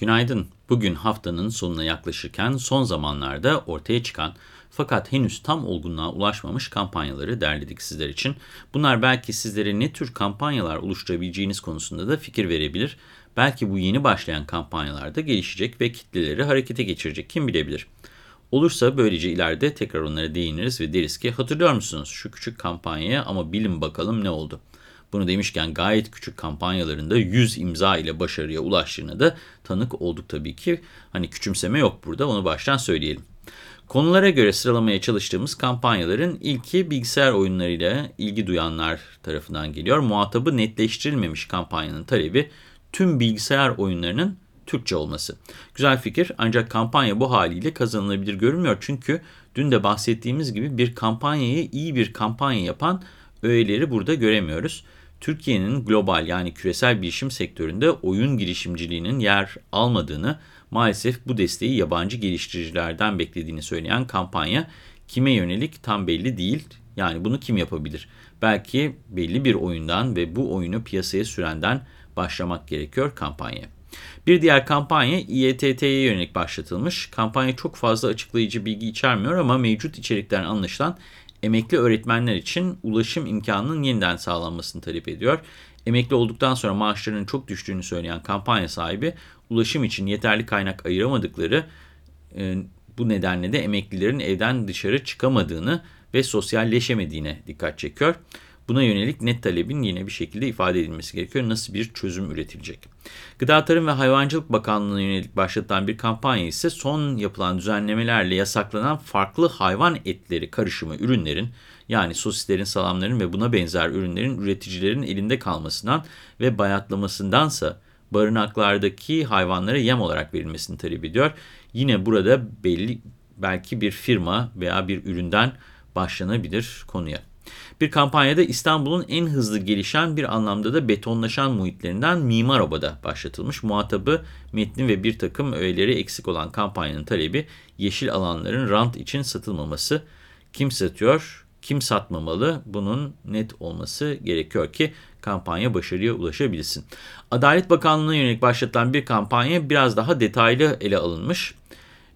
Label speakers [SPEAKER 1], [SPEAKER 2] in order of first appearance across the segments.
[SPEAKER 1] Günaydın. Bugün haftanın sonuna yaklaşırken son zamanlarda ortaya çıkan fakat henüz tam olgunluğa ulaşmamış kampanyaları derledik sizler için. Bunlar belki sizlere ne tür kampanyalar oluşturabileceğiniz konusunda da fikir verebilir. Belki bu yeni başlayan kampanyalarda gelişecek ve kitleleri harekete geçirecek kim bilebilir. Olursa böylece ileride tekrar onlara değiniriz ve deriz ki hatırlıyor musunuz şu küçük kampanyaya ama bilin bakalım ne oldu. Bunu demişken gayet küçük kampanyalarında 100 imza ile başarıya ulaştığına da tanık olduk tabii ki. Hani küçümseme yok burada onu baştan söyleyelim. Konulara göre sıralamaya çalıştığımız kampanyaların ilki bilgisayar oyunlarıyla ilgi duyanlar tarafından geliyor. Muhatabı netleştirilmemiş kampanyanın talebi tüm bilgisayar oyunlarının Türkçe olması. Güzel fikir ancak kampanya bu haliyle kazanılabilir görünmüyor. Çünkü dün de bahsettiğimiz gibi bir kampanyayı iyi bir kampanya yapan öğeleri burada göremiyoruz. Türkiye'nin global yani küresel bilişim sektöründe oyun girişimciliğinin yer almadığını, maalesef bu desteği yabancı geliştiricilerden beklediğini söyleyen kampanya kime yönelik tam belli değil. Yani bunu kim yapabilir? Belki belli bir oyundan ve bu oyunu piyasaya sürenden başlamak gerekiyor kampanya. Bir diğer kampanya İETT'ye yönelik başlatılmış. Kampanya çok fazla açıklayıcı bilgi içermiyor ama mevcut içerikten anlaşılan emekli öğretmenler için ulaşım imkanının yeniden sağlanmasını talep ediyor. Emekli olduktan sonra maaşlarının çok düştüğünü söyleyen kampanya sahibi ulaşım için yeterli kaynak ayıramadıkları e, bu nedenle de emeklilerin evden dışarı çıkamadığını ve sosyalleşemediğine dikkat çekiyor. Buna yönelik net talebin yine bir şekilde ifade edilmesi gerekiyor. Nasıl bir çözüm üretilecek? Gıda Tarım ve Hayvancılık Bakanlığı'na yönelik başlatılan bir kampanya ise son yapılan düzenlemelerle yasaklanan farklı hayvan etleri karışımı ürünlerin yani sosislerin, salamların ve buna benzer ürünlerin üreticilerin elinde kalmasından ve bayatlamasındansa barınaklardaki hayvanlara yem olarak verilmesini talep ediyor. Yine burada belli belki bir firma veya bir üründen başlanabilir konuya. Bir kampanyada İstanbul'un en hızlı gelişen bir anlamda da betonlaşan muhitlerinden Mimar Oba'da başlatılmış. Muhatabı metnin ve bir takım öğeleri eksik olan kampanyanın talebi yeşil alanların rant için satılmaması. Kim satıyor, kim satmamalı bunun net olması gerekiyor ki kampanya başarıya ulaşabilsin. Adalet Bakanlığı'na yönelik başlatılan bir kampanya biraz daha detaylı ele alınmış.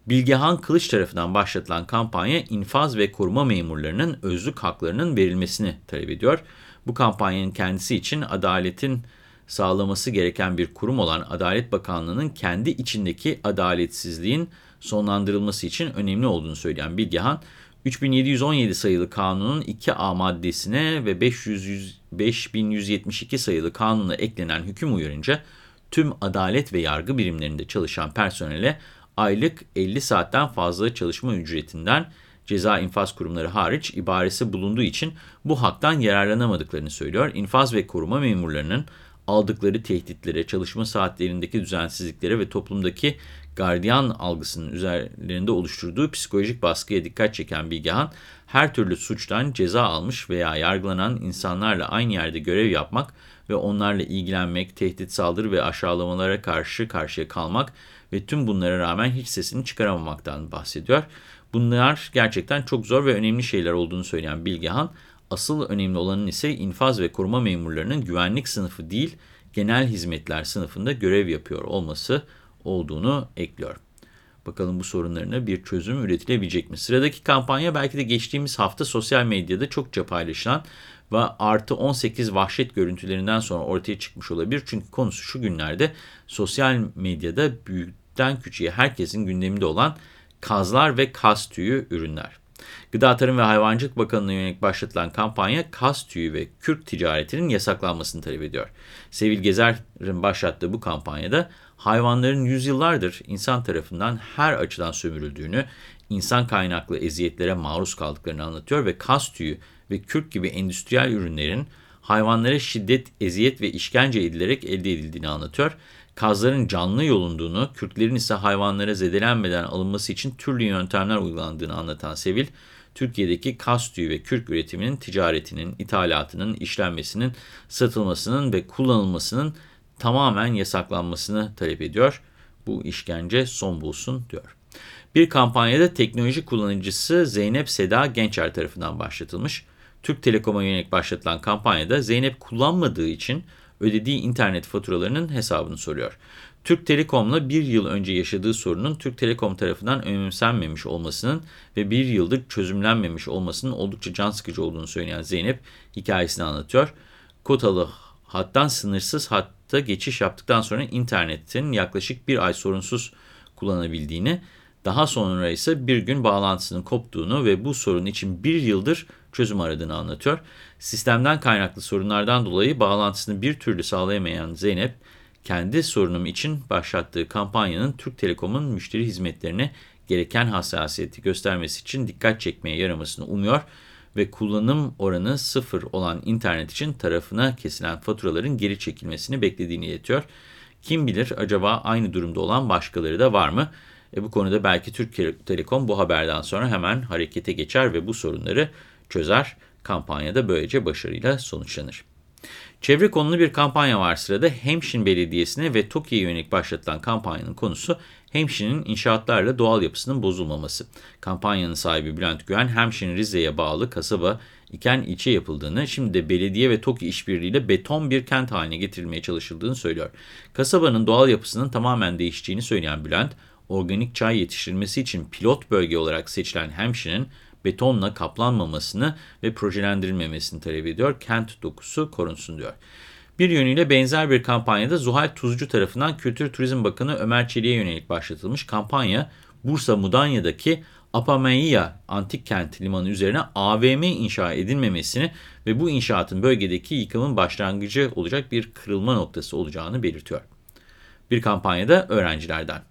[SPEAKER 1] Bilgehan Kılıç tarafından başlatılan kampanya infaz ve koruma memurlarının özlük haklarının verilmesini talep ediyor. Bu kampanyanın kendisi için adaletin sağlaması gereken bir kurum olan Adalet Bakanlığı'nın kendi içindeki adaletsizliğin sonlandırılması için önemli olduğunu söyleyen Bilgehan, 3717 sayılı kanunun 2A maddesine ve 500, 5172 sayılı kanuna eklenen hüküm uyarınca tüm adalet ve yargı birimlerinde çalışan personele aylık 50 saatten fazla çalışma ücretinden ceza infaz kurumları hariç ibaresi bulunduğu için bu haktan yararlanamadıklarını söylüyor. İnfaz ve koruma memurlarının aldıkları tehditlere, çalışma saatlerindeki düzensizliklere ve toplumdaki gardiyan algısının üzerlerinde oluşturduğu psikolojik baskıya dikkat çeken Bilgehan, her türlü suçtan ceza almış veya yargılanan insanlarla aynı yerde görev yapmak ve onlarla ilgilenmek, tehdit, saldırı ve aşağılamalara karşı karşıya kalmak ve tüm bunlara rağmen hiç sesini çıkaramamaktan bahsediyor. Bunlar gerçekten çok zor ve önemli şeyler olduğunu söyleyen Bilgehan, asıl önemli olanın ise infaz ve koruma memurlarının güvenlik sınıfı değil, genel hizmetler sınıfında görev yapıyor olması olduğunu ekliyor. Bakalım bu sorunlarına bir çözüm üretilebilecek mi? Sıradaki kampanya belki de geçtiğimiz hafta sosyal medyada çokça paylaşılan ve artı 18 vahşet görüntülerinden sonra ortaya çıkmış olabilir. Çünkü konusu şu günlerde sosyal medyada büyükten küçüğe herkesin gündeminde olan kazlar ve kaz tüyü ürünler. Gıda Tarım ve Hayvancılık Bakanlığı'na yönelik başlatılan kampanya kaz tüyü ve kürk ticaretinin yasaklanmasını talep ediyor. Sevil Gezer'in başlattığı bu kampanyada hayvanların yüzyıllardır insan tarafından her açıdan sömürüldüğünü, insan kaynaklı eziyetlere maruz kaldıklarını anlatıyor ve kaz tüyü ve kürk gibi endüstriyel ürünlerin hayvanlara şiddet, eziyet ve işkence edilerek elde edildiğini anlatıyor. Kazların canlı yolunduğunu, kürklerin ise hayvanlara zedelenmeden alınması için türlü yöntemler uygulandığını anlatan Sevil, Türkiye'deki kaz tüyü ve kürk üretiminin, ticaretinin, ithalatının, işlenmesinin, satılmasının ve kullanılmasının tamamen yasaklanmasını talep ediyor. Bu işkence son bulsun diyor. Bir kampanyada teknoloji kullanıcısı Zeynep Seda Gençer tarafından başlatılmış. Türk Telekom'a yönelik başlatılan kampanyada Zeynep kullanmadığı için ödediği internet faturalarının hesabını soruyor. Türk Telekom'la bir yıl önce yaşadığı sorunun Türk Telekom tarafından önemsenmemiş olmasının ve bir yıldır çözümlenmemiş olmasının oldukça can sıkıcı olduğunu söyleyen Zeynep hikayesini anlatıyor. Kotalı hattan sınırsız hatta geçiş yaptıktan sonra internetin yaklaşık bir ay sorunsuz kullanabildiğini, daha sonra ise bir gün bağlantısının koptuğunu ve bu sorun için bir yıldır çözüm aradığını anlatıyor. Sistemden kaynaklı sorunlardan dolayı bağlantısını bir türlü sağlayamayan Zeynep, kendi sorunum için başlattığı kampanyanın Türk Telekom'un müşteri hizmetlerine gereken hassasiyeti göstermesi için dikkat çekmeye yaramasını umuyor ve kullanım oranı sıfır olan internet için tarafına kesilen faturaların geri çekilmesini beklediğini iletiyor. Kim bilir acaba aynı durumda olan başkaları da var mı? E bu konuda belki Türk Telekom bu haberden sonra hemen harekete geçer ve bu sorunları çözer. Kampanyada böylece başarıyla sonuçlanır. Çevre konulu bir kampanya var sırada. Hemşin Belediyesi'ne ve TOKİ'ye yönelik başlatılan kampanyanın konusu Hemşin'in inşaatlarla doğal yapısının bozulmaması. Kampanyanın sahibi Bülent Güven, Hemşin Rize'ye bağlı kasaba iken ilçe yapıldığını, şimdi de belediye ve TOKİ işbirliğiyle beton bir kent haline getirilmeye çalışıldığını söylüyor. Kasabanın doğal yapısının tamamen değiştiğini söyleyen Bülent, organik çay yetiştirilmesi için pilot bölge olarak seçilen Hemşin'in betonla kaplanmamasını ve projelendirilmemesini talep ediyor. Kent dokusu korunsun diyor. Bir yönüyle benzer bir kampanyada Zuhal Tuzcu tarafından Kültür Turizm Bakanı Ömer Çelik'e yönelik başlatılmış kampanya Bursa Mudanya'daki Apamea Antik Kent Limanı üzerine AVM inşa edilmemesini ve bu inşaatın bölgedeki yıkımın başlangıcı olacak bir kırılma noktası olacağını belirtiyor. Bir kampanyada öğrencilerden.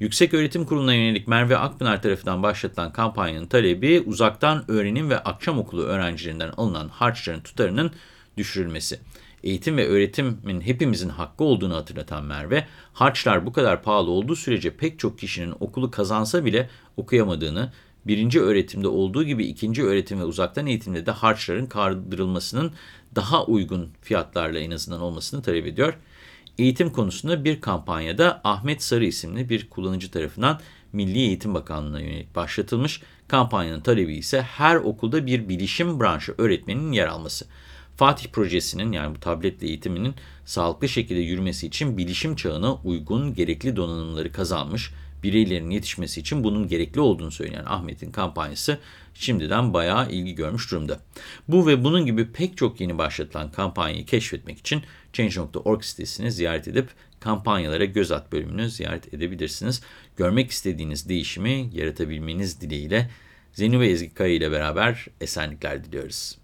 [SPEAKER 1] Yüksek Öğretim Kurulu'na yönelik Merve Akpınar tarafından başlatılan kampanyanın talebi uzaktan öğrenim ve akşam okulu öğrencilerinden alınan harçların tutarının düşürülmesi. Eğitim ve öğretimin hepimizin hakkı olduğunu hatırlatan Merve, harçlar bu kadar pahalı olduğu sürece pek çok kişinin okulu kazansa bile okuyamadığını, birinci öğretimde olduğu gibi ikinci öğretim ve uzaktan eğitimde de harçların kaldırılmasının daha uygun fiyatlarla en azından olmasını talep ediyor. Eğitim konusunda bir kampanyada Ahmet Sarı isimli bir kullanıcı tarafından Milli Eğitim Bakanlığı'na yönelik başlatılmış. Kampanyanın talebi ise her okulda bir bilişim branşı öğretmeninin yer alması. Fatih projesinin yani bu tabletle eğitiminin sağlıklı şekilde yürümesi için bilişim çağına uygun gerekli donanımları kazanmış bireylerin yetişmesi için bunun gerekli olduğunu söyleyen Ahmet'in kampanyası şimdiden bayağı ilgi görmüş durumda. Bu ve bunun gibi pek çok yeni başlatılan kampanyayı keşfetmek için Change.org sitesini ziyaret edip kampanyalara göz at bölümünü ziyaret edebilirsiniz. Görmek istediğiniz değişimi yaratabilmeniz dileğiyle Zeni ve Ezgi Kaya ile beraber esenlikler diliyoruz.